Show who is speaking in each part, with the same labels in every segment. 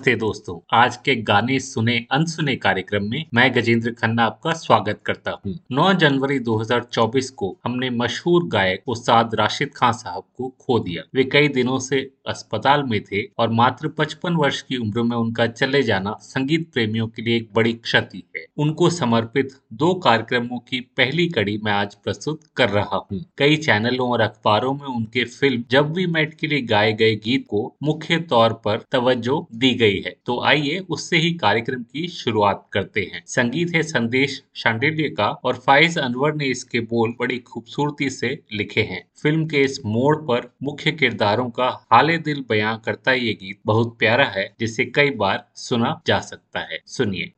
Speaker 1: नमस्ते दोस्तों। आज के गाने सुने, अनसुने कार्यक्रम में मैं गजेंद्र खन्ना आपका स्वागत करता हूँ। 9 जनवरी 2024 को हमने मशहूर गायक उस्ताद राशिद खान साहब को खो दिया। वे कई दिनों से अस्पताल में थे और मात्र 55 वर्ष की उम्र में उनका चले जाना संगीत प्रेमियों के लिए एक बड़ी क्षति है। उनको समर्पित दो कार्यक्रमों की पहली कड़ी मैं आज प्रस्तुत कर रहा हूँ। कई चैनलों और अखबारों में उनके फ़िल्म जब वी मेट के लिए गाए गए गीत को मुख्य तौर पर तवज्जो दी गई है। तो आइए उससे ही कार्यक्रम की शुरुआत करते हैं। संगीत है संदेश शांडिल्य का और फाइज अनवर ने इसके बोल बड़ी खूबसूरती से लिखे हैं। फ़िल्म के इस मोड़ पर मुख्य किरदारों का हाले दिल बयां करता ये गीत बहुत प्यारा है, जिसे कई बार सुना जा सकता है। सुनिए।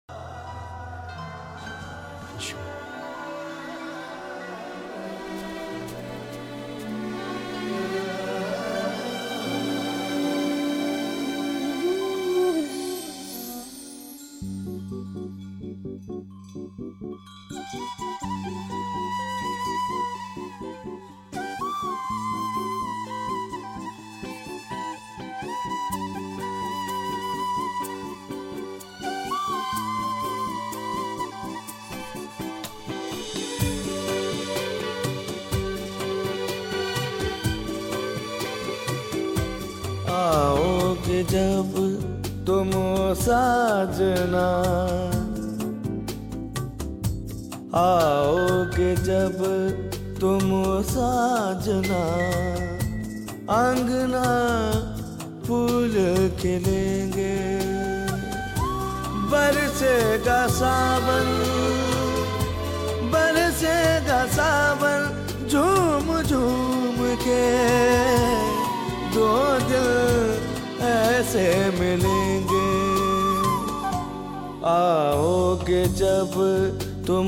Speaker 2: साजना। आओगे जब तुम साजना। अंगना फूल खिलेंगे। बरसेगा सावन बरसेगा सावन, झूम झूम के। दो दिल ऐसे मिलेंगे। आओगे जब तुम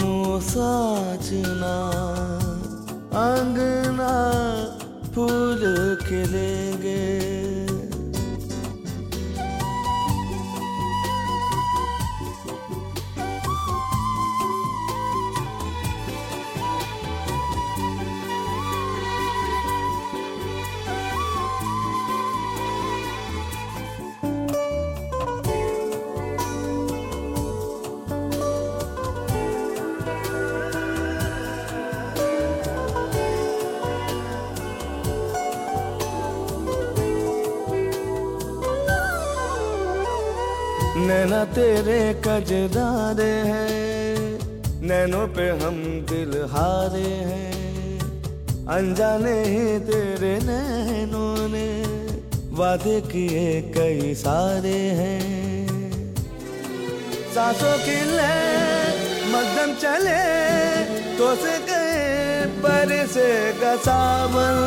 Speaker 2: साजना अंगना फूल खिलेंगे नैना तेरे कजदारे हैं। नैनों पे हम दिल हारे हैं। अनजाने ही तेरे नैनों ने वादे किए कई सारे हैं। सासों की ले मकदम चले तो से गए पर से गसावन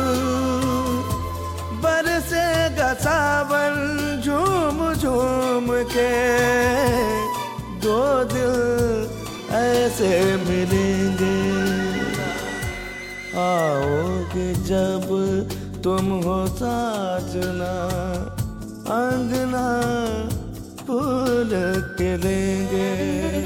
Speaker 2: गसावन झूम झूम के दो दिल ऐसे मिलेंगे। आओगे जब तुम हो साजना, अंगना फूल के लेंगे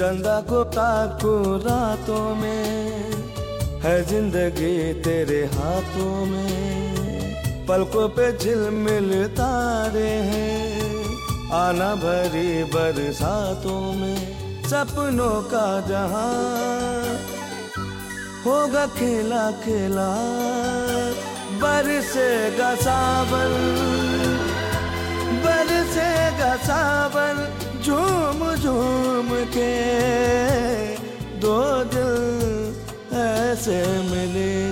Speaker 2: चंदा को ताकू रातों में है ज़िंदगी तेरे हाथों में। पलकों पे झिलमिल तारे हैं आना भरी बरसातों में सपनों का जहाँ होगा खेला खेला, बरसेगा सावन बरसेगा सावन, झूम झूम के दो दिल ऐसे मिलेंगे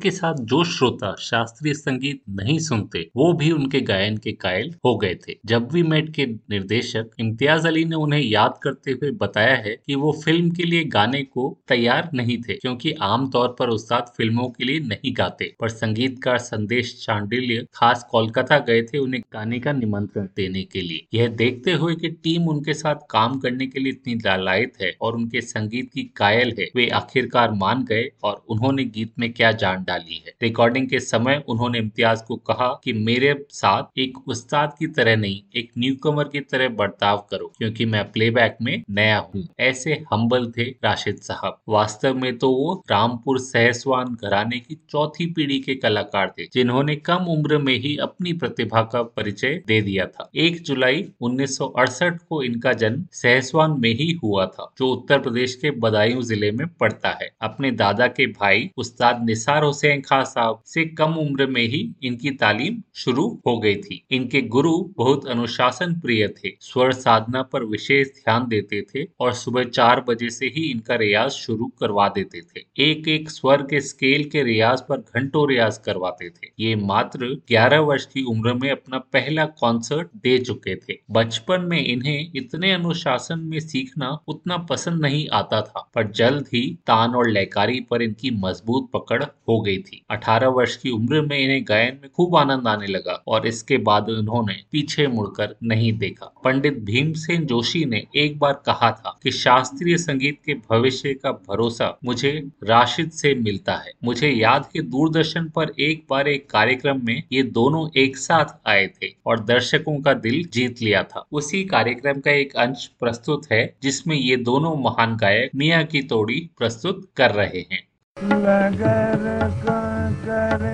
Speaker 1: गीत के साथ जो श्रोता शास्त्रीय संगीत नहीं सुनते, वो भी उनके गायन के कायल हो गए थे। जब वी मेट के निर्देशक इम्तियाज़ अली ने उन्हें याद करते हुए बताया है कि वो फ़िल्म के लिए गाने को तैयार नहीं थे, क्योंकि आमतौर पर उस्ताद फ़िल्मों के लिए नहीं गाते, पर संगीतकार संदेश चांडिल्य खास कोलकाता गए थे उन्हें गाने का निमंत्रण देने के लिए। यह देखते हुए कि टीम उनके साथ काम करने के लिए इतनी लालायत है और उनके संगीत की कायल है, वे आखिरकार मान गए और उन्होंने गीत में क्या जान डाली है। रिकॉर्डिंग के समय उन्होंने इम्तियाज़ को कहा कि मेरे साथ एक उस्ताद की तरह नहीं, एक न्यू कमर की तरह बर्ताव करो, क्योंकि मैं प्लेबैक में नया हूँ। ऐसे हम्बल थे राशिद साहब। वास्तव में तो वो रामपुर सहसवान घराने की चौथी पीढ़ी के कलाकार थे, जिन्होंने कम उम्र में ही अपनी प्रतिभा का परिचय दे दिया था। एक जुलाई उन्नीस सौ अड़सठ को इनका जन्म सहसवान में ही हुआ था, जो उत्तर प्रदेश के बदायूं ज़िले में पड़ता है। अपने दादा के भाई उस्ताद निसार खान साहब से कम उम्र में ही इनकी तालीम शुरू हो गई थी। इनके गुरु बहुत अनुशासन प्रिय थे, स्वर साधना पर विशेष ध्यान देते थे और सुबह चार बजे से ही इनका रियाज शुरू करवा देते थे। एक एक स्वर के स्केल के रियाज पर घंटों रियाज करवाते थे। ये मात्र 11 वर्ष की उम्र में अपना पहला कॉन्सर्ट दे चुके थे। बचपन में इन्हें इतने अनुशासन में सीखना उतना पसंद नहीं आता था, पर जल्द ही तान और लयकारी पर इनकी मज़बूत पकड़ हो गई थी। 18 वर्ष की उम्र में इन्हें गायन में खूब आनंद आने लगा और इसके बाद उन्होंने पीछे मुड़कर नहीं देखा। पंडित भीमसेन जोशी ने एक बार कहा था कि शास्त्रीय संगीत के भविष्य का भरोसा मुझे राशिद से मिलता है। मुझे याद है दूरदर्शन पर एक बार एक कार्यक्रम में ये दोनों एक साथ आए थे और दर्शकों का दिल जीत लिया था। उसी कार्यक्रम का एक अंश प्रस्तुत है जिसमें ये दोनों महान गायक मियाँ की तोड़ी प्रस्तुत कर रहे हैं।
Speaker 2: लगर कर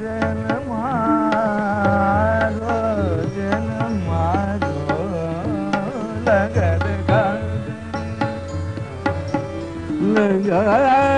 Speaker 2: जन मारो जन मारो लगर लगर दरता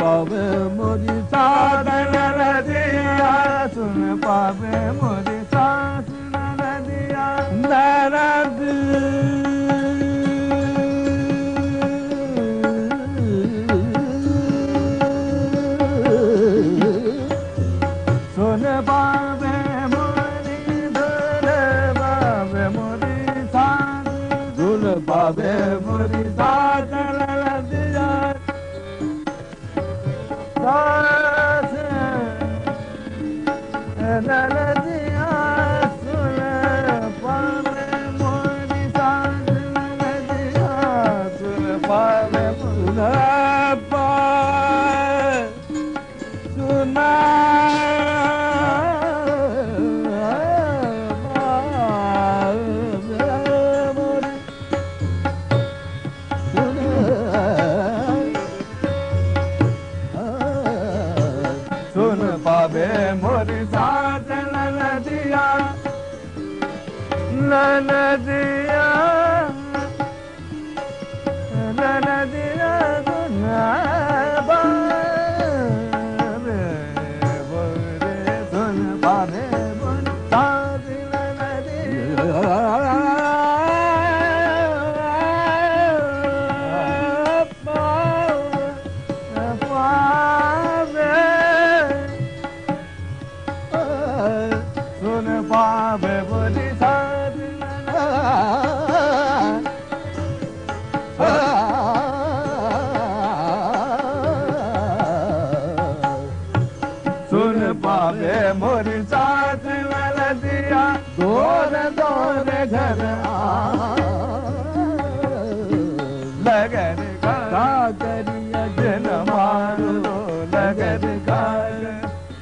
Speaker 2: पावे मोरी साधन दिया सुन पावे मोरी साधन दिया नारद दौर घर लगन का करिया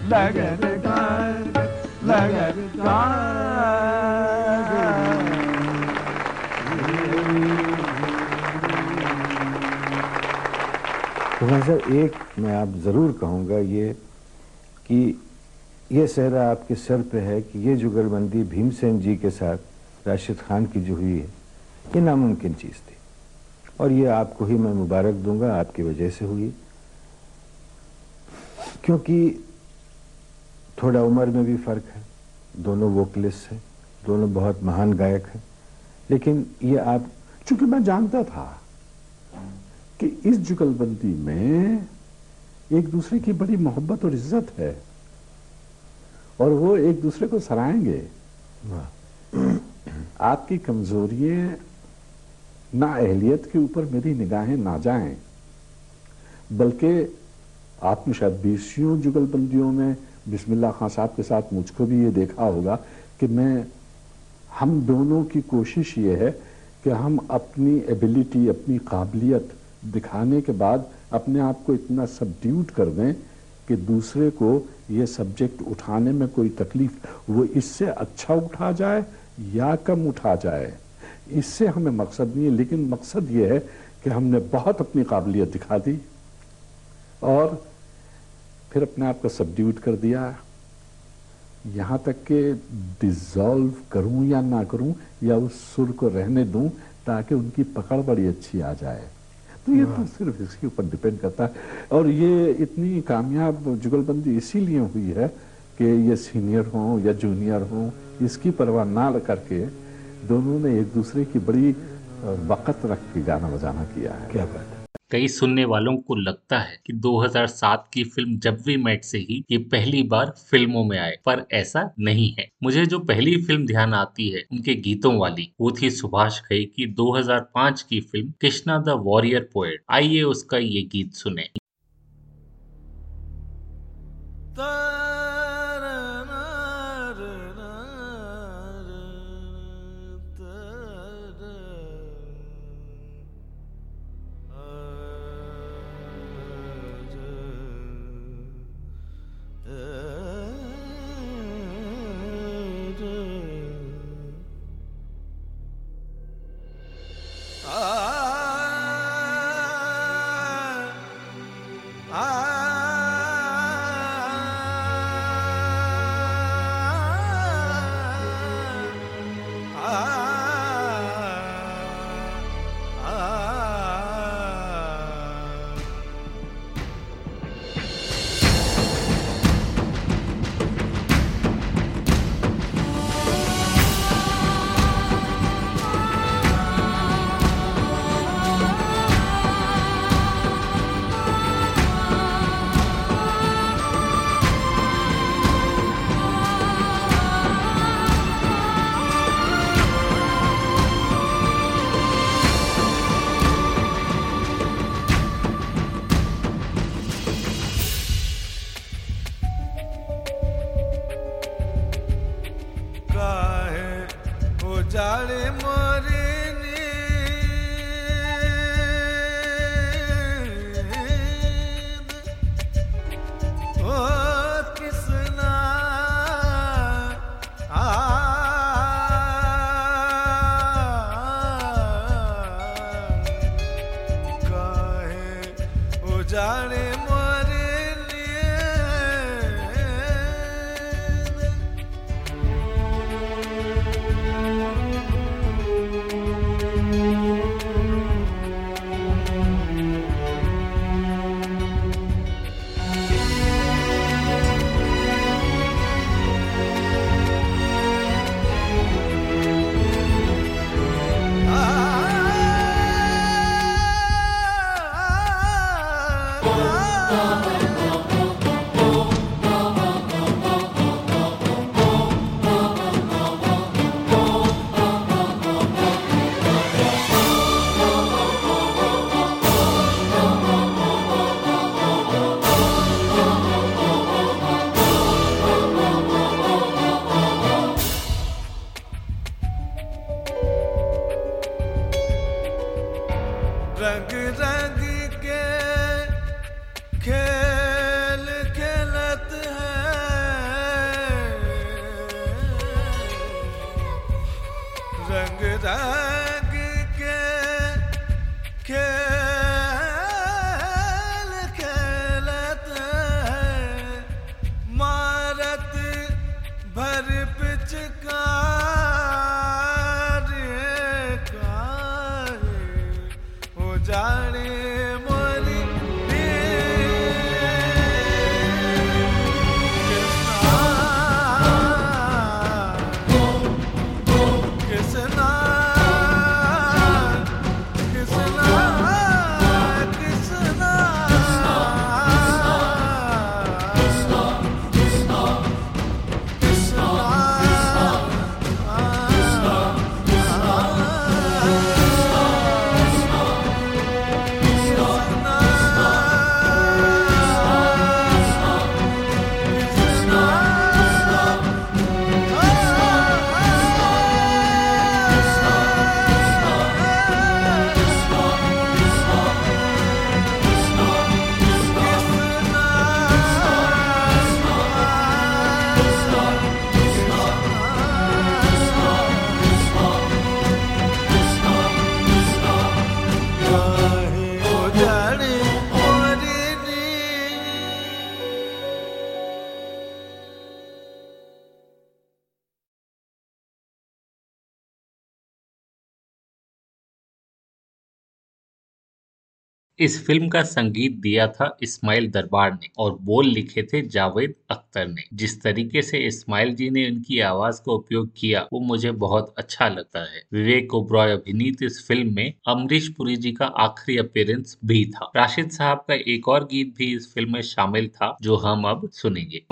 Speaker 2: लगन लगन लगन
Speaker 3: एक मैं आप ज़रूर कहूँगा ये कि ये सहरा आपके सर पे है कि ये जुगलबंदी भीमसेन जी के साथ राशिद खान की जो हुई है, ये नामुमकिन चीज़ थी। और ये आपको ही मैं मुबारक दूँगा, आपकी वजह से हुई। क्योंकि थोड़ा उम्र में भी फ़र्क है, दोनों वोकलिस्ट हैं, दोनों बहुत महान गायक हैं। लेकिन ये आप,
Speaker 4: चूँकि मैं जानता था कि इस जुगलबंदी में एक दूसरे की बड़ी मोहब्बत और इज़्ज़त है, और वो एक दूसरे को सराहेंगे आपकी कमजोरियाँ ना अहलियत के ऊपर मेरी निगाहें ना जाएँ, बल्कि आपने शायद बीसियों जुगलबंदियों में बिस्मिल्लाह खान साहब के साथ मुझको भी ये देखा होगा कि मैं, हम दोनों की कोशिश ये है कि हम अपनी एबिलिटी अपनी काबिलियत दिखाने के बाद अपने आप को इतना सबड्यूट कर दें कि दूसरे को ये सब्जेक्ट उठाने में कोई तकलीफ़, वो इससे अच्छा उठा जाए या कम उठा जाए इससे हमें मकसद नहीं है लेकिन मकसद ये है कि हमने बहुत अपनी काबिलियत दिखा दी और फिर अपने आप को सबड्यूट कर दिया। यहाँ तक कि डिजॉल्व करूँ या ना करूँ या उस सुर को रहने दूँ ताकि उनकी पकड़ बड़ी अच्छी आ जाए। तो ये तो सिर्फ़ इसके ऊपर डिपेंड करता है। और ये इतनी कामयाब जुगलबंदी इसीलिए हुई है कि ये सीनियर हों या जूनियर हों इसकी परवाह ना करके दोनों ने एक दूसरे की बड़ी वक़्त रख के गाना बजाना किया है।
Speaker 3: क्या बात है।
Speaker 2: कई सुनने वालों को लगता है कि 2007 की फ़िल्म जब वी मेट से ही ये पहली बार फ़िल्मों में आए पर ऐसा नहीं है। मुझे जो पहली फ़िल्म ध्यान आती है उनके गीतों वाली वो थी सुभाष घई की 2005 की film Krishna the warrior poet. आइए उसका ये गीत सुने।
Speaker 1: इस फ़िल्म का संगीत दिया था इस्माइल दरबार ने और बोल लिखे थे जावेद अख्तर ने। जिस तरीके से इस्माइल जी ने उनकी आवाज़ का उपयोग किया, वो मुझे बहुत अच्छा लगता है। विवेक ओब्रॉय अभिनीत इस फ़िल्म में अमरीश पुरी जी का आखिरी अपेयरेंस भी था। राशिद साहब का एक और गीत भी इस फ़िल्म में शामिल था, जो हम अब सुनेंगे।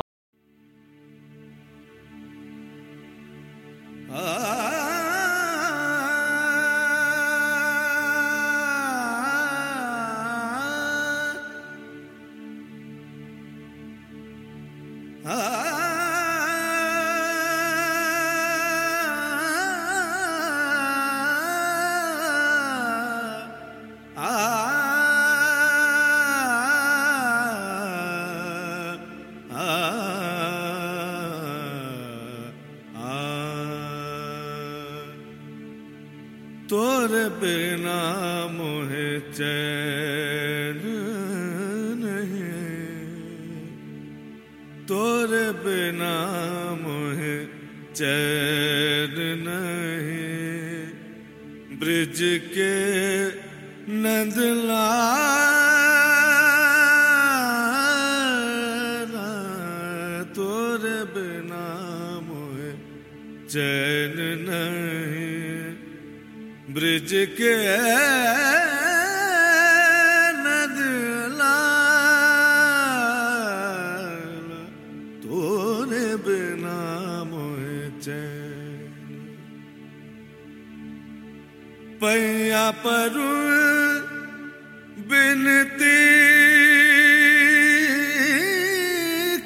Speaker 2: बिनती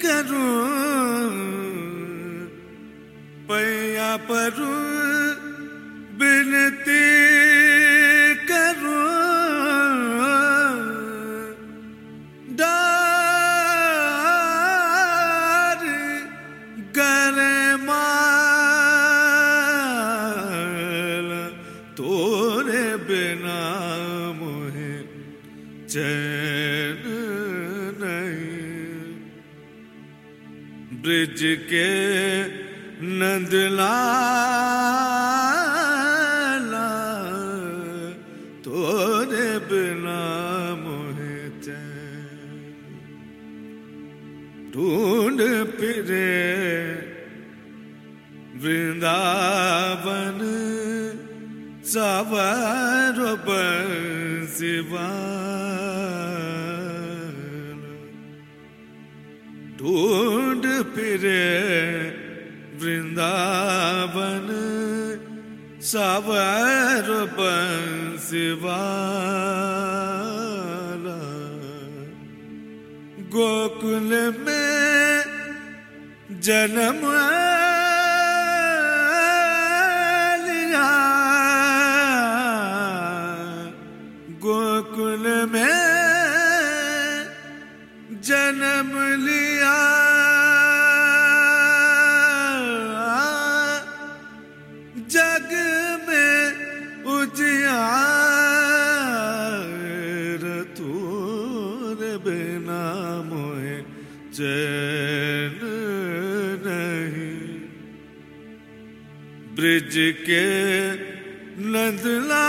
Speaker 2: करूँ पैया परू ब्रिज के नंदलाला तोरे बिना मोहे ढूंढ फिरे वृंदावन सवर बंसीवान फिरे वृंदावन सावर बंसीवाला गोकुल में जन्म ब्रिज के नदला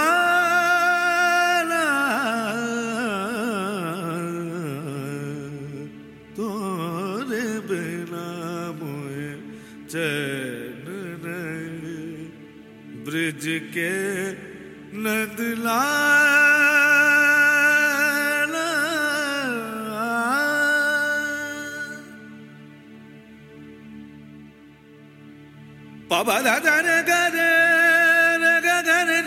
Speaker 2: तोरे बिना मोहे चैन नहीं। ब्रिज के नदला पब धन गरे गरे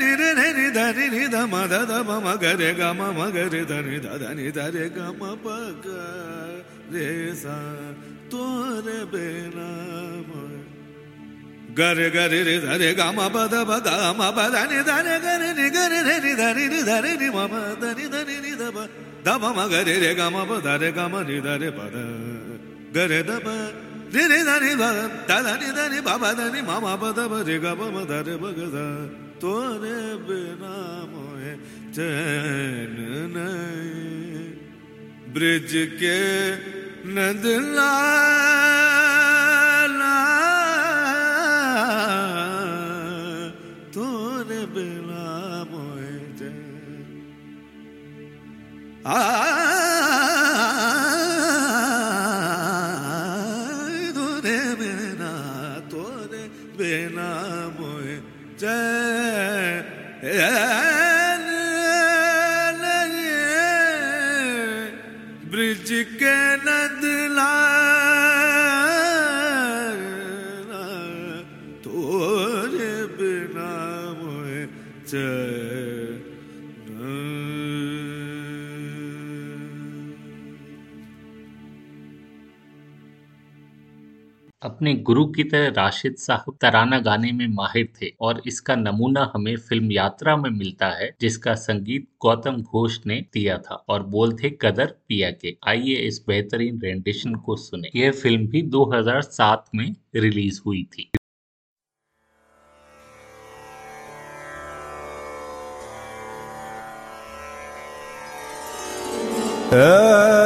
Speaker 2: निरे नि धनि नि ध म ध ध म म गरे ग म म गरे धनि ध धनि ध रे ग म प ग रे सा तोरे बिना मोहे गरे गरे रे धरे गा म प द प ग म प ध नि ध रे गरे नि गरे रे नि ध रि नि ध रे नि म म ध नि ध नि नि ध प ध प म गरे रे गा म प ध रे गा म नि ध रे प ध गरे ध प रे रे ध नि ध ध ध नि ध नि प प ध नि म म प ध प रे ग प म ध रे प ग ध तोरे बिना मोहे चैन नहीं। ब्रिज के नदला तोरे बिना मोहे चैन। बिना
Speaker 1: अपने गुरु की तरह राशिद साहब तराना गाने में माहिर थे और इसका नमूना हमें फ़िल्म यात्रा में मिलता है, जिसका संगीत गौतम घोष ने दिया था और बोल थे कदर पिया के। आइए इस बेहतरीन रेंडिशन को सुने। यह फ़िल्म भी 2007 में रिलीज़ हुई थी।
Speaker 2: dane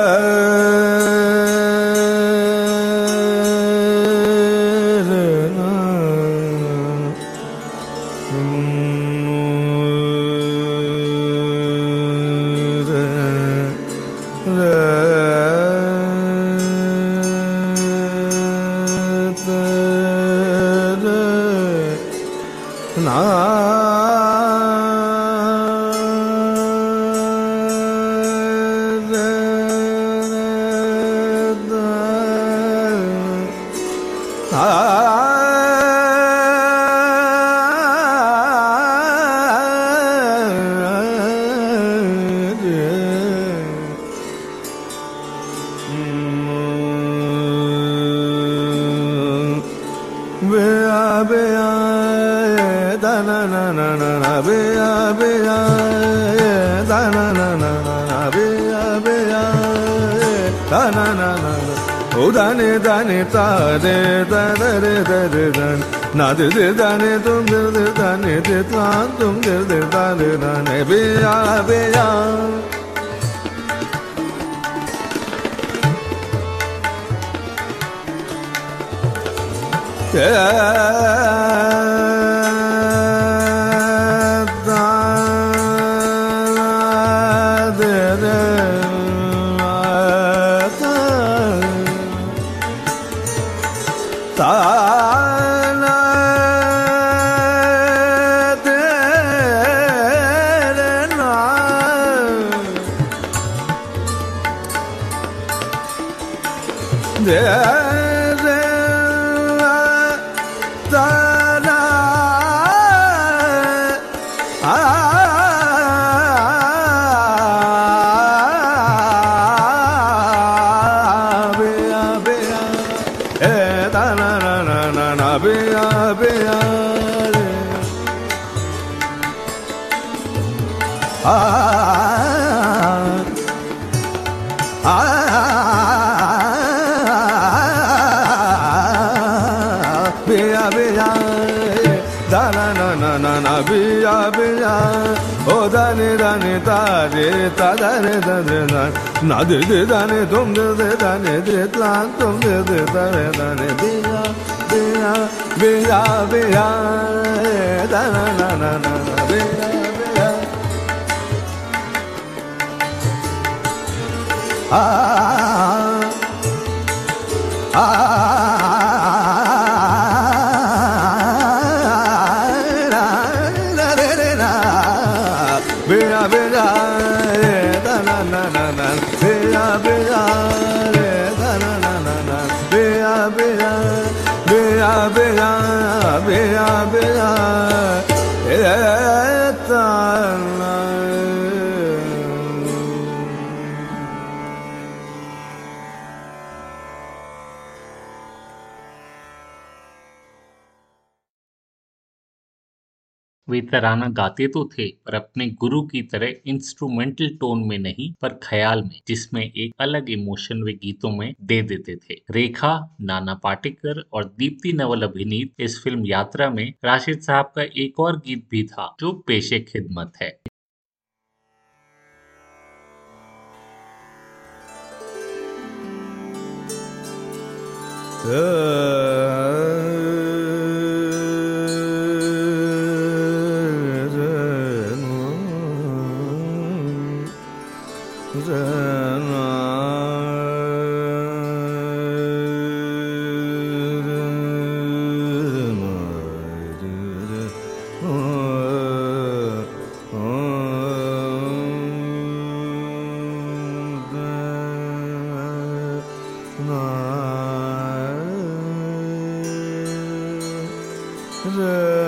Speaker 2: na de de da ne dum de de da ne de la dum de de da ne da ne be ya be ya be vea, vea, vea, da na na na na, vea, vea. Ah, ah, ah. ah, ah.
Speaker 1: वे तराना गाते तो थे, पर अपने गुरु की तरह instrumental tone में नहीं, पर ख्याल में, जिसमें एक अलग इमोशन वे गीतों में दे देते थे। रेखा, नाना पाटेकर और दीप्ति नवल अभिनीत इस फ़िल्म यात्रा में राशिद साहब का एक और गीत भी था, जो पेशे खिदमत है।
Speaker 2: Uh... गर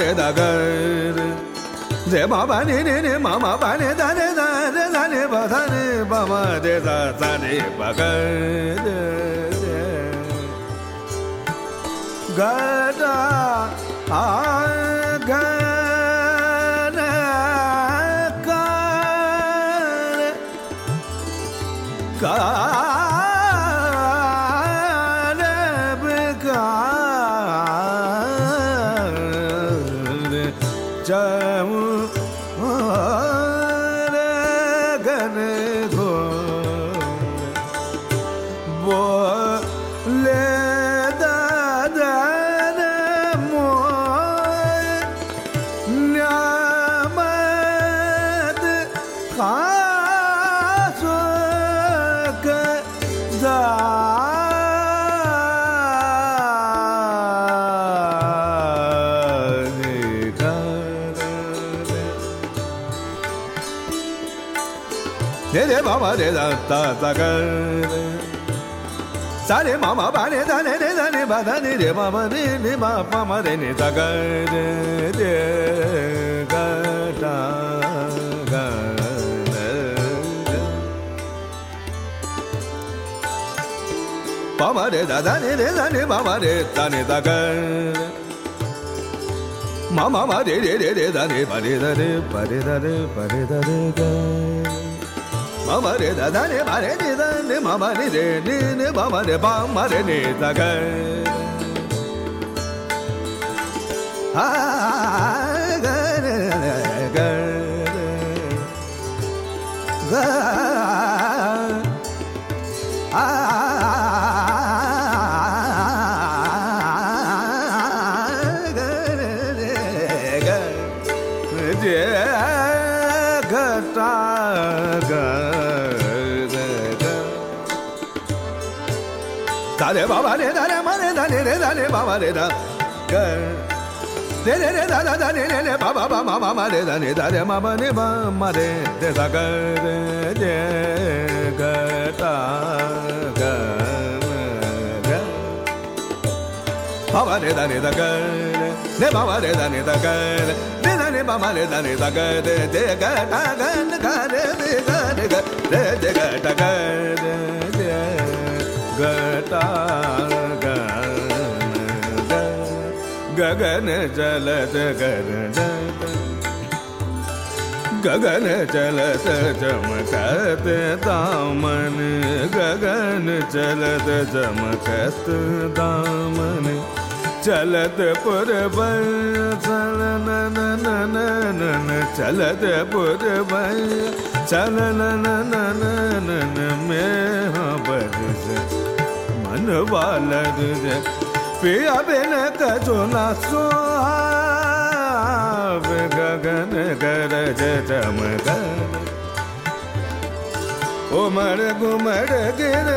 Speaker 2: re da ga re re ma ba ne ne ne ma ma ba ne da ne da re da ne ba da ne ba ma de da da ne ba ga ga da a ga na ka ka da da ga sa re ma ma ba re da re re da re ba da re re ma ma re re ma ma ma re ne da ga re de ga da ga ba ma re da da re re da re ma ma re da ne da ga ma ma ma re re re re da re ba re da re ba re da re ba re da re ga ma ma re da da re ma re re da re ma ma re re re re ma ma re ba ma re ne da ga a ma re da ga re re re da da da re re re ba ba ba ma ma ma re da re da re ma ba ne ba ma re de da ga re de ga ta ga ga ma ba re da re da ga re ne ma ba re da re da ga re re da re ba ma re da re da ga de de ga ta ga ne ga re de ga re ga re de ga ta ga re de ga ta गगन चलत गरज गगन चलत चमकत दामन गगन चलत चमकत दामन चलत पुरब चलन नन चलत पुरब चलन नन में बरस मन बालद पिया बिन कछु न सुहाव, गगन गरज चमक उमर घुमर गिर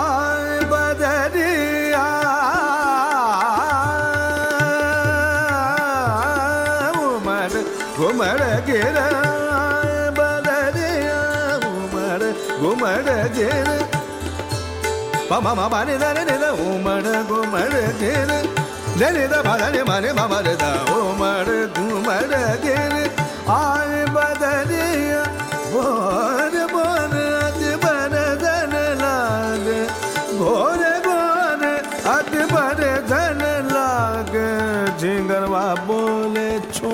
Speaker 2: आय बदरिया उमर घुमर गिर आय बदरिया उमर घुमर गिर మమ మని దని నిద ఉమడ గుమడ గేరు దనిద బదని మని మమర ద ఉమడ గుమడ గేరు ఆయ బదనియ బోర బోర అతి బర ధన లాగ బోర బోర అతి బర ధన లాగ జింగరవా బోలే छु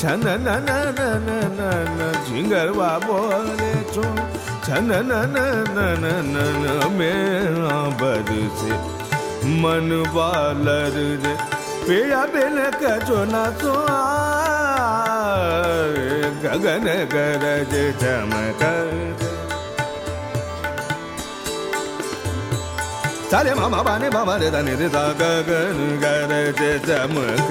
Speaker 2: छन न न न न न झिंगरवा बोले छु छन मेरा बर से मन बालर रे पिया बिन कजो न सो गगन गरज चमक सारे मामा बाने मामा रे दाने रे दा गगन गरज चमक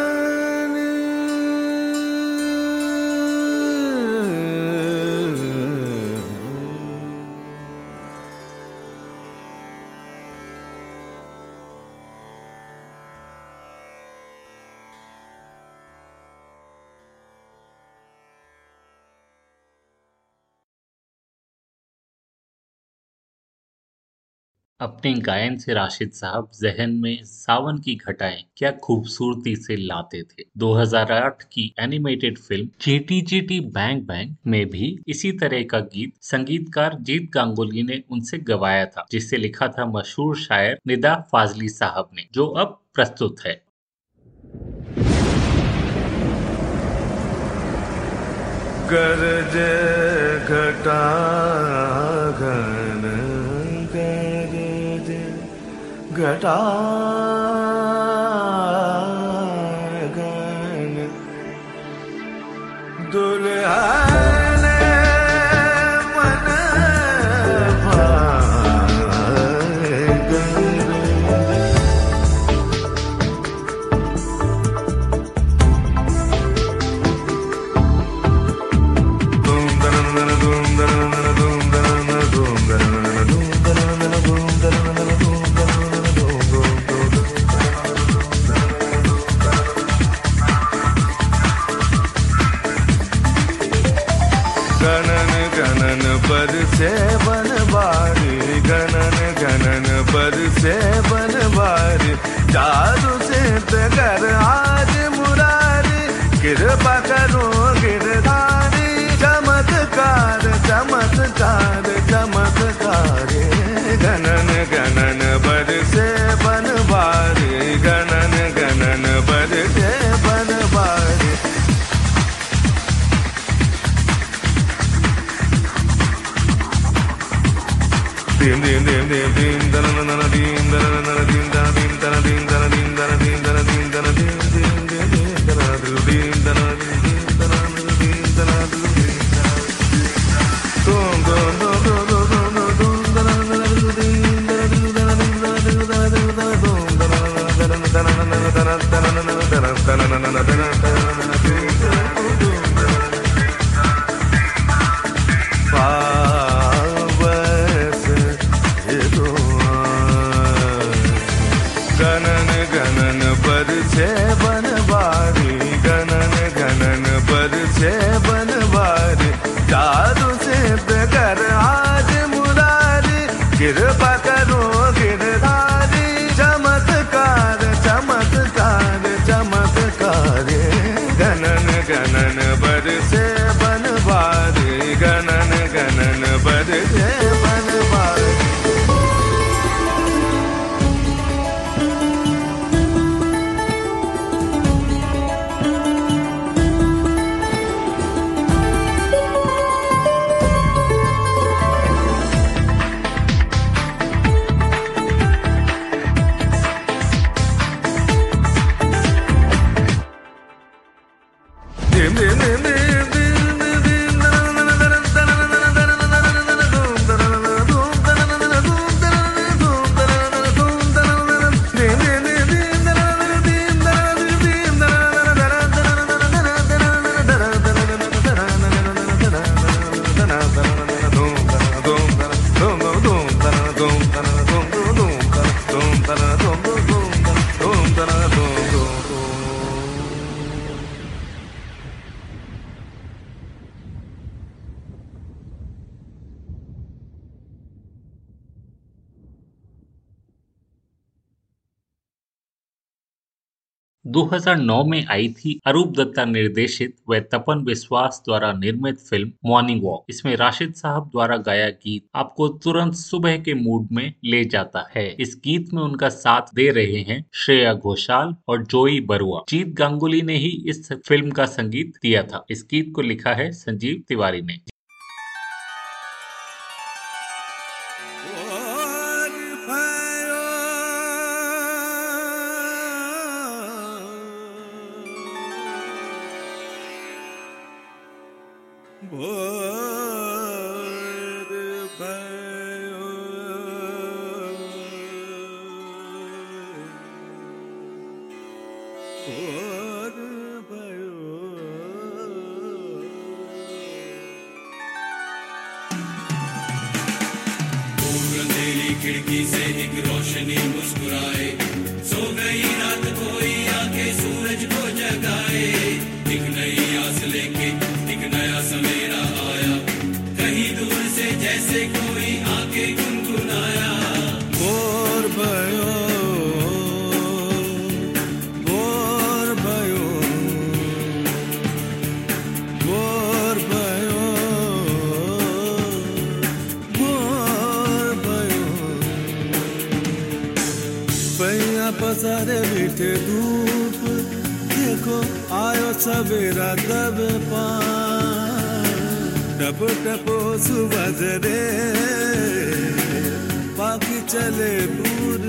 Speaker 1: गायन से राशिद साहब जहन में सावन की घटाएँ क्या खूबसूरती से लाते थे। 2008 की एनिमेटेड फ़िल्म चीटी चीटी बैंग बैंग में भी इसी तरह का गीत संगीतकार जीत गांगुली ने उनसे गवाया था जिसे लिखा था मशहूर शायर निदा फाजली साहब ने, जो अब प्रस्तुत है।
Speaker 2: गरज घटा घटा से कर आज मुरारी कृपा करो गिरधारी चमत्कार चमत्कार चमत्कार गणन गणन पर से बनवारी गणन गणन पर से Banwari dim dim dim dim dim dana na na na dim dana na na na dim dana dim dim dana dim dana na na na na na
Speaker 5: 2009 में आई थी। अरूप दत्ता निर्देशित व तपन विश्वास द्वारा निर्मित फ़िल्म मॉर्निंग वॉक। इसमें राशिद साहब द्वारा गाया गीत आपको तुरंत सुबह के मूड में ले जाता है। इस गीत में उनका साथ दे रहे हैं श्रेया घोषाल और जोई बरुआ। जीत गांगुली ने ही इस फ़िल्म का संगीत दिया था। इस गीत को लिखा है संजीव तिवारी ने।
Speaker 2: दूर अंधेरी खिड़की से एक रोशनी मुस्कुराए। सो गई रात कोई आके सूरज को जगाए। एक नई आस लेके सारे बैठे धूप देखो आयो सवेरा दब टप टपो सुबह रे बाकी चले पूरे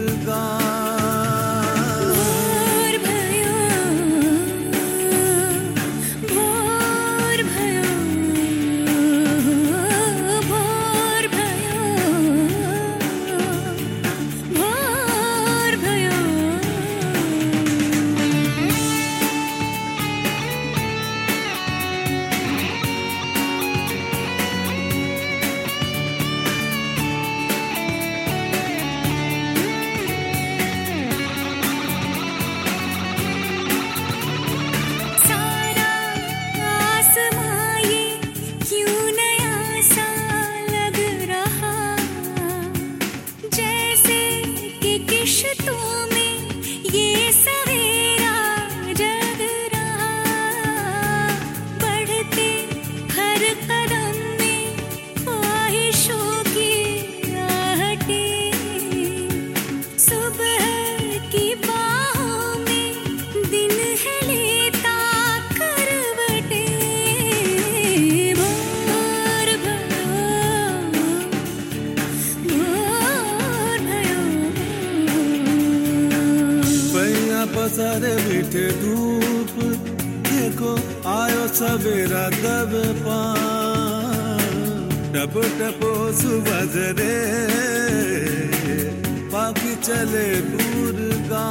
Speaker 2: सवेरा दब टप टपो सुबज रे बाकी चले पूर का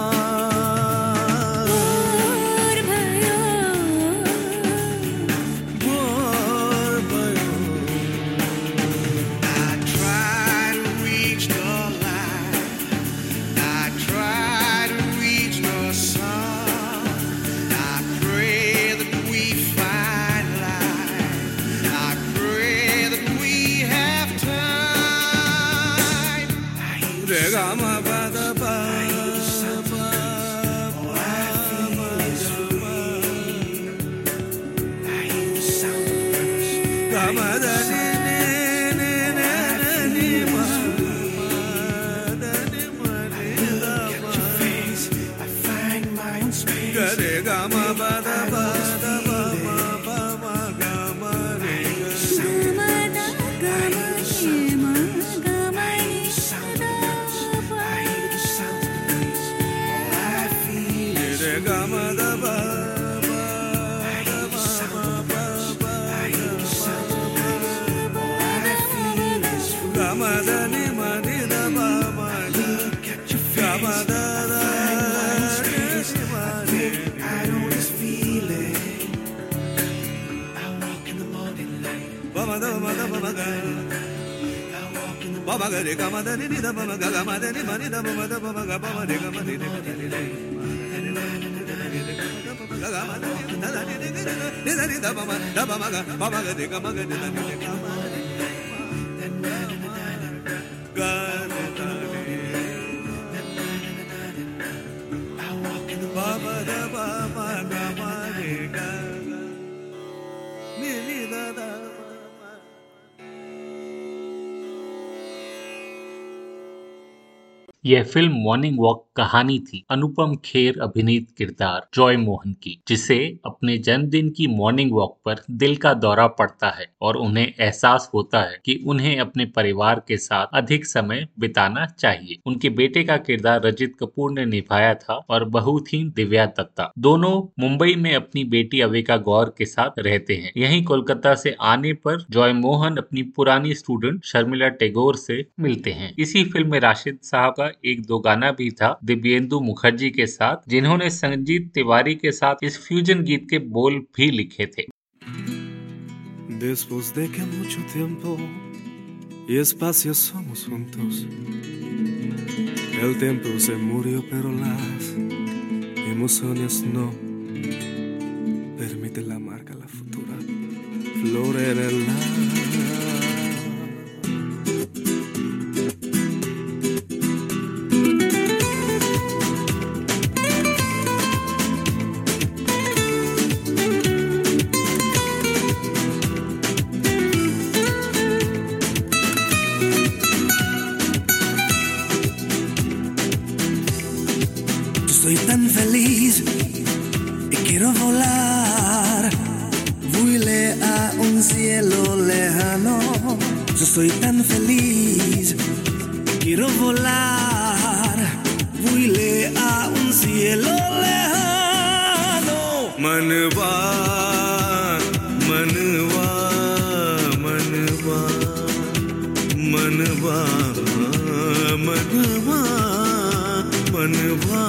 Speaker 2: ma ga re ga ma da ni ni da ma ga ga ma da ni ma ni da ma da ma ga ba ma re ga ma ni ni ma ni ni ga ga ma da ni da ni ni ni ni da ni da ma da ma ga ma ga re ga ma ga ni da ni ga ma
Speaker 1: यह film morning walk कहानी थी। अनुपम खेर अभिनीत किरदार Joy Mohan की, जिसे अपने जन्मदिन की मॉर्निंग वॉक पर दिल का दौरा पड़ता है और उन्हें एहसास होता है कि उन्हें अपने परिवार के साथ अधिक समय बिताना चाहिए। उनके बेटे का किरदार रजित कपूर ने निभाया था और बहू थी दिव्या दत्ता। दोनों मुंबई में अपनी बेटी अविका गौर के साथ रहते हैं। यहीं कोलकाता से आने पर जॉय मोहन अपनी पुरानी स्टूडेंट शर्मिला टेगोर से मिलते हैं। इसी फ़िल्म में राशिद साहब का एक दो गाना भी था दिव्येंदु मुखर्जी के साथ जिन्होंने संजीत तिवारी के साथ इस फ्यूजन गीत के बोल भी लिखे थे
Speaker 2: Después de que mucho tiempo y espacio somos juntos, el tiempo se murió, pero las emociones no. Permite la marca, la futura flor en el
Speaker 6: Yo estoy tan feliz y quiero volar. Vuele a un cielo lejano.
Speaker 2: मनवा मनवा मनवा मनवा मनवा मनवा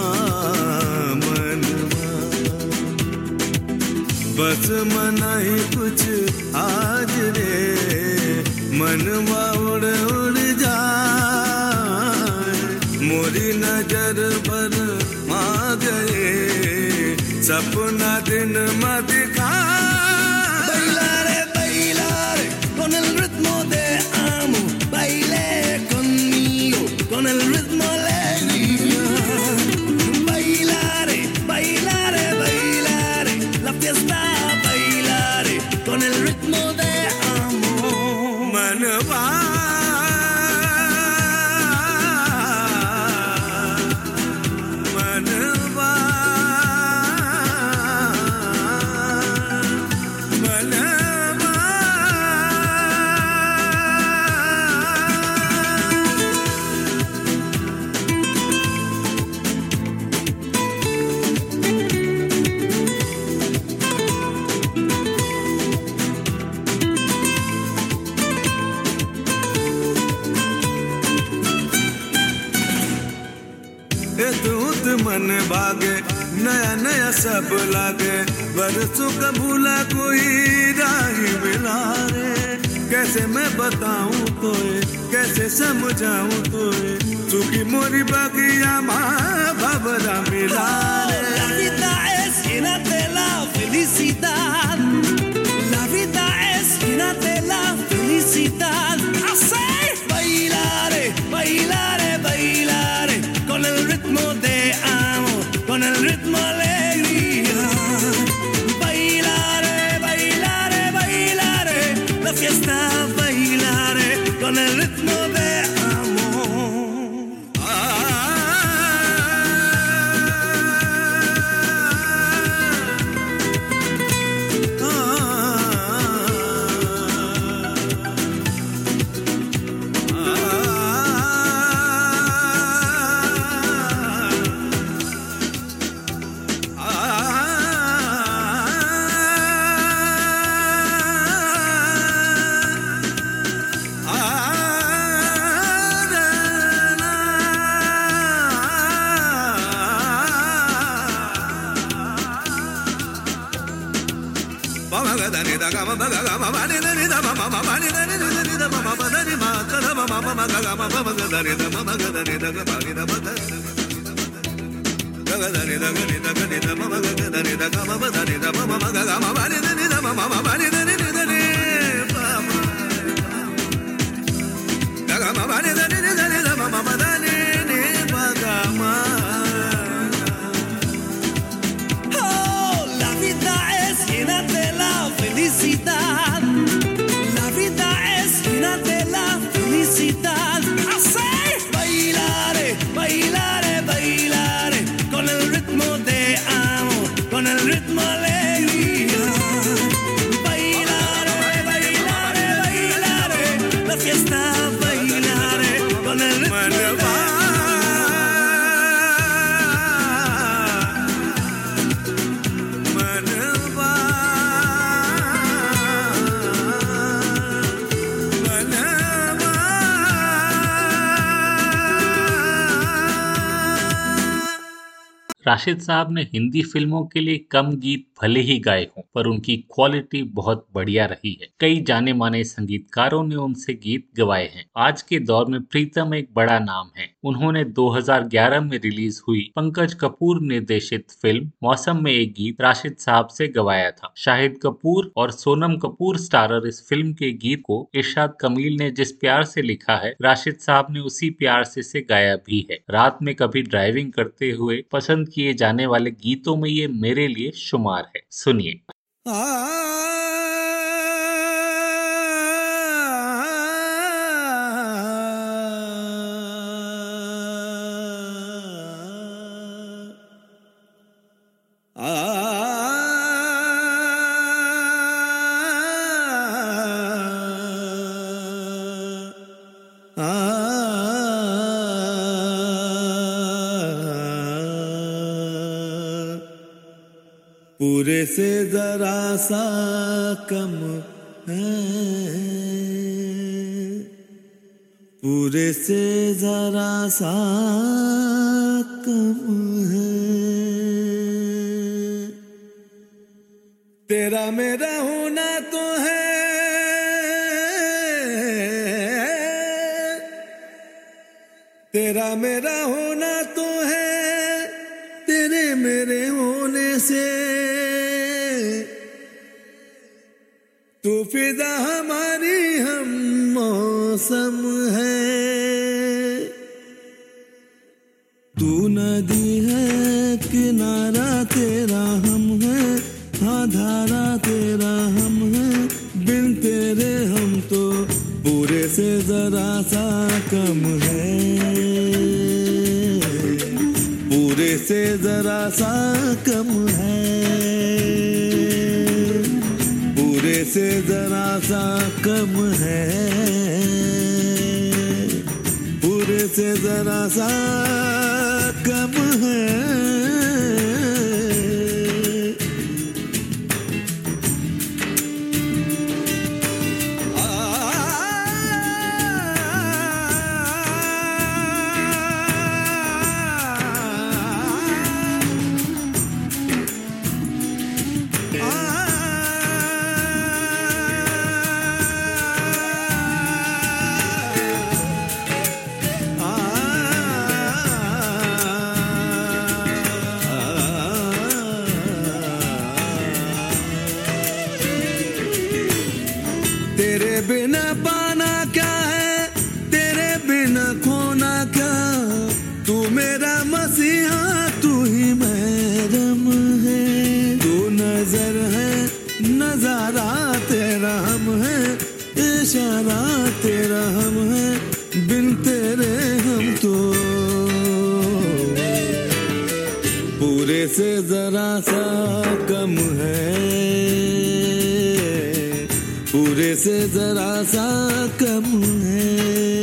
Speaker 2: मनवा बस मना ही कुछ आज रे मनवा उड़ उड़ जाए। मोरी नज़र पर आ गए। सपना दिन मत सब लागे बरसों का भूला कोई राही मिला रे कैसे मैं बताऊँ तो कैसे समझाऊं तो सुखी मोरी बगिया माँ भवरा मिला रे
Speaker 6: felicidad. La vida es llena la felicidad. Así. Bailaré, bailaré. Mama,
Speaker 1: Rashid साहब ने हिंदी फ़िल्मों के लिए कम गीत भले ही गाए हों, पर उनकी क्वालिटी बहुत बढ़िया रही है। कई जाने माने संगीतकारों ने उनसे गीत गवाए हैं। आज के दौर में प्रीतम एक बड़ा नाम है। उन्होंने 2011 में रिलीज़ हुई पंकज कपूर निर्देशित फ़िल्म मौसम में एक गीत राशिद साहब से गवाया था। शाहिद कपूर और सोनम कपूर स्टारर इस फ़िल्म के गीत को इरशाद कमील ने जिस प्यार से लिखा है, राशिद साहब ने उसी प्यार से इसे गाया भी है। रात में कभी ड्राइविंग करते हुए पसंद किए जाने वाले गीतों में ये मेरे लिए शुमार है। सुनिए
Speaker 2: पूरे से जरा सा कम है। पूरे से जरा सा मेरा तू ही महरम है। तू नज़र है, नज़ारा तेरा हम है। इशारा तेरा हम है, बिन तेरे हम तो। पूरे से जरा सा कम है। पूरे से जरा सा कम है।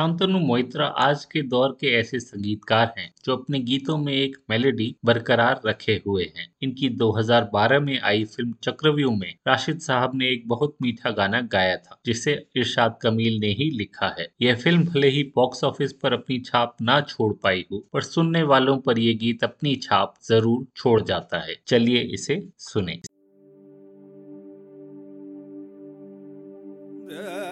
Speaker 1: शांतनु मोहित्रा आज के दौर के ऐसे संगीतकार हैं, जो अपने गीतों में एक मेलेडी बरकरार रखे हुए हैं। इनकी 2012 में आई फ़िल्म चक्रव्यूह में राशिद साहब ने एक बहुत मीठा गाना गाया था, जिसे इरशाद कमील ने ही लिखा है। यह फ़िल्म भले ही बॉक्स ऑफ़िस पर अपनी छाप ना छोड़ पाई हो, पर सुनने वालों पर ये गीत अपनी छाप ज़रूर छोड़ जाता है। चलिए इसे सुने।
Speaker 2: अयो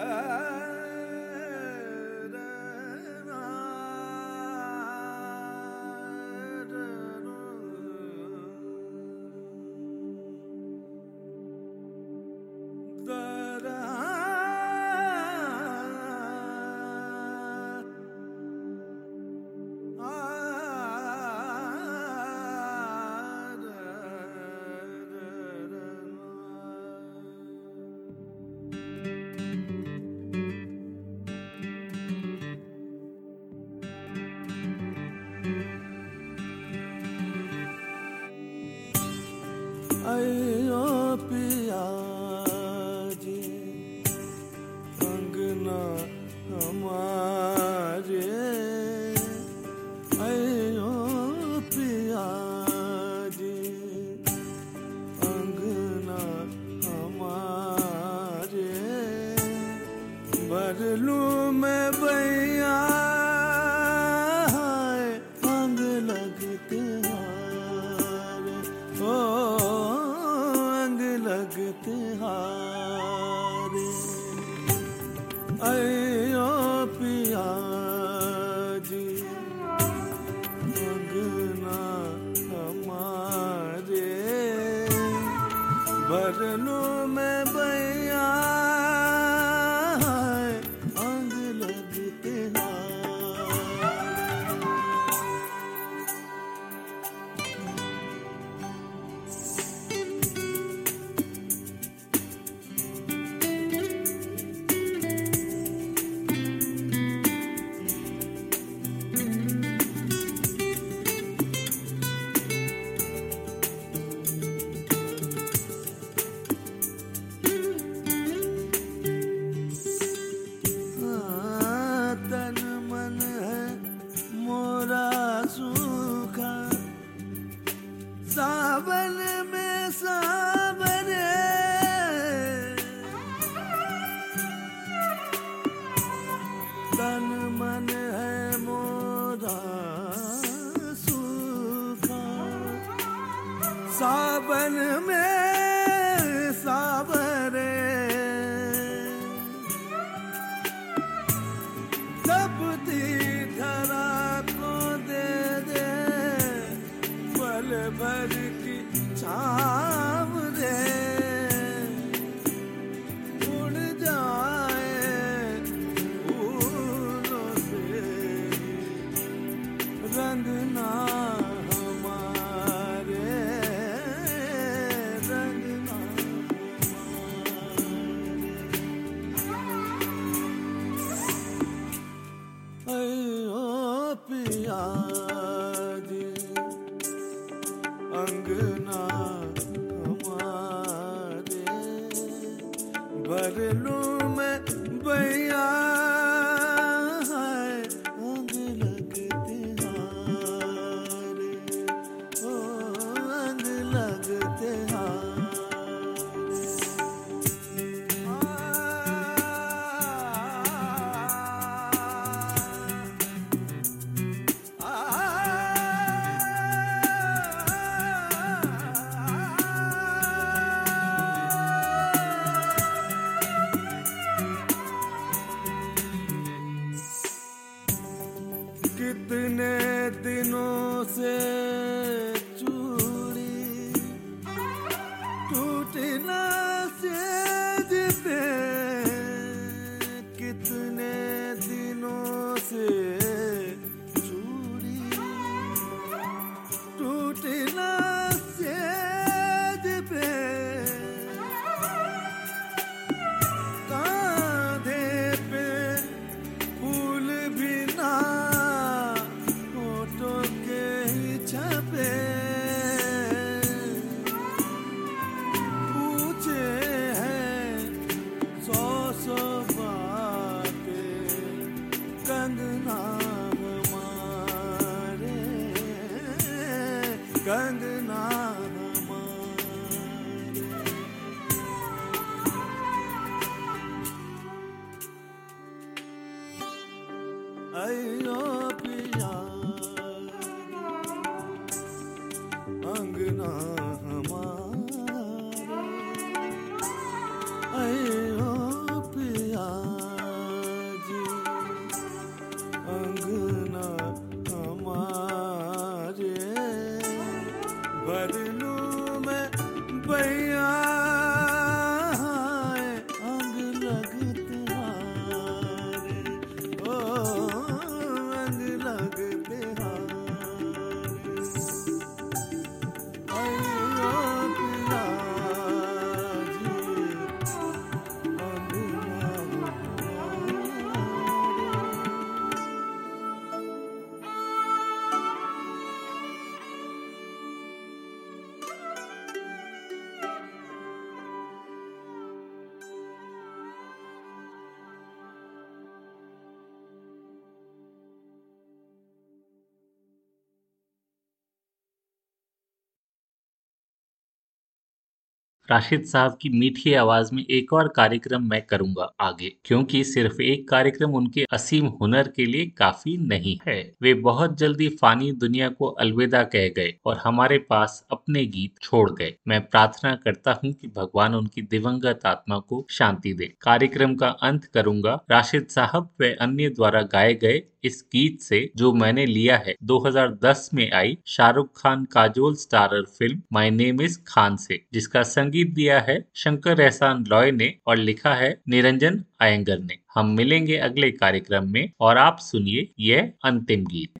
Speaker 2: underline.
Speaker 1: राशिद साहब की मीठी आवाज़ में एक और कार्यक्रम मैं करूँगा आगे, क्योंकि सिर्फ़ एक कार्यक्रम उनके असीम हुनर के लिए काफ़ी नहीं है। वे बहुत जल्दी फानी दुनिया को अलविदा कह गए और हमारे पास अपने गीत छोड़ गए। मैं प्रार्थना करता हूँ कि भगवान उनकी दिवंगत आत्मा को शांति दे। कार्यक्रम का अंत करूँगा। राशिद साहब व अन्य द्वारा गाए गए इस गीत से जो मैंने लिया है 2010 में आई Shahrukh Khan Kajol starrer film my name is Khan से, जिसका संगीत दिया है शंकर एहसान लॉय ने और लिखा है निरंजन आयंगर ने। हम मिलेंगे अगले कार्यक्रम में और आप सुनिए यह अंतिम गीत।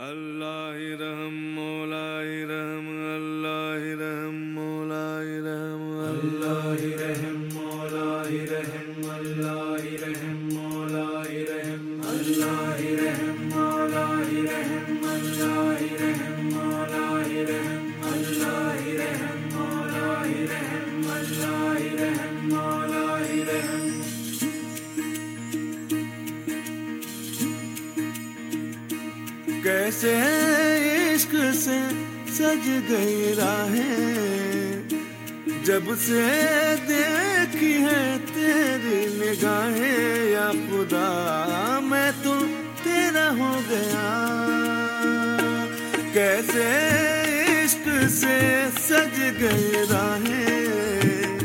Speaker 2: अल्लाह रहम अल्लाह रहम मौलाए रहम अल्लाह। रहम मौलाए रहम। सज गई राहें। जब से देखी है तेरी निगाहें, या खुदा, मैं तो तेरा हो गया। कैसे इश्क से सज गई राहें?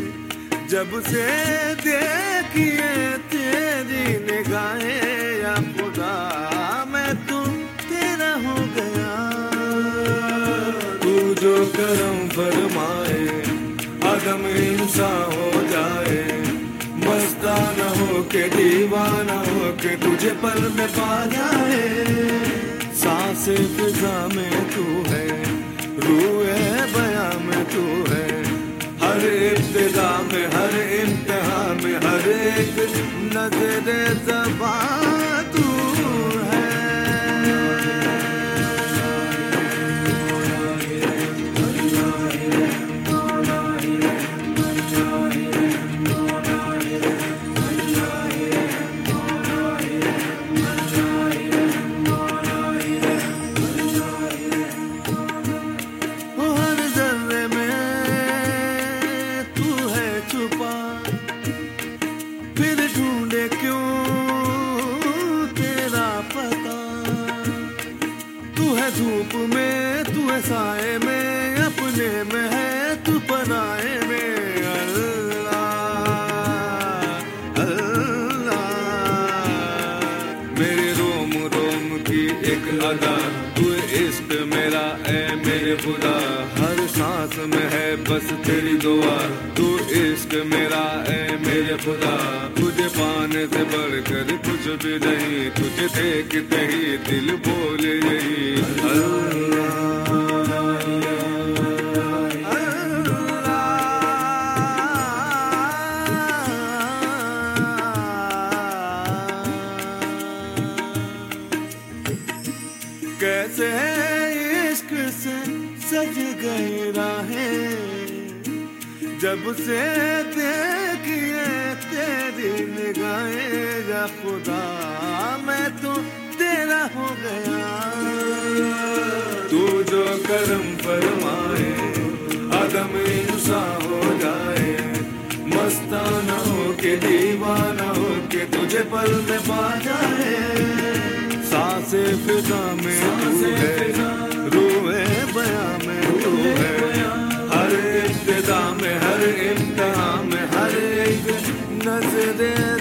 Speaker 2: जब से देखी है तेरी निगाहें करम फरमाए, आदम इंसान हो जाए। मस्ताना हो के दीवाना हो के तुझे पल में पा जाए। सांस फिजा में तू है रूए बया में तू है। हर इब्तदा में, हर इम्तिहा में, हर एक नज़र जबा सांस में है, बस तेरी दुआ। तू इश्क मेरा है, मेरे खुदा। तुझे पाने से बढ़कर कुछ भी नहीं, तुझे देखते ही दिल बोले यही। कैसे से देखिए तेरी निगाहें या खुदा। मैं तो तेरा हो गया। तू जो करम फरमाए आदम इंसान हो जाए। मस्ताना हो के दीवाना हो के तुझे पल में पा जाए। सांसे फिजा में तू है रूए बया में तू है। 風で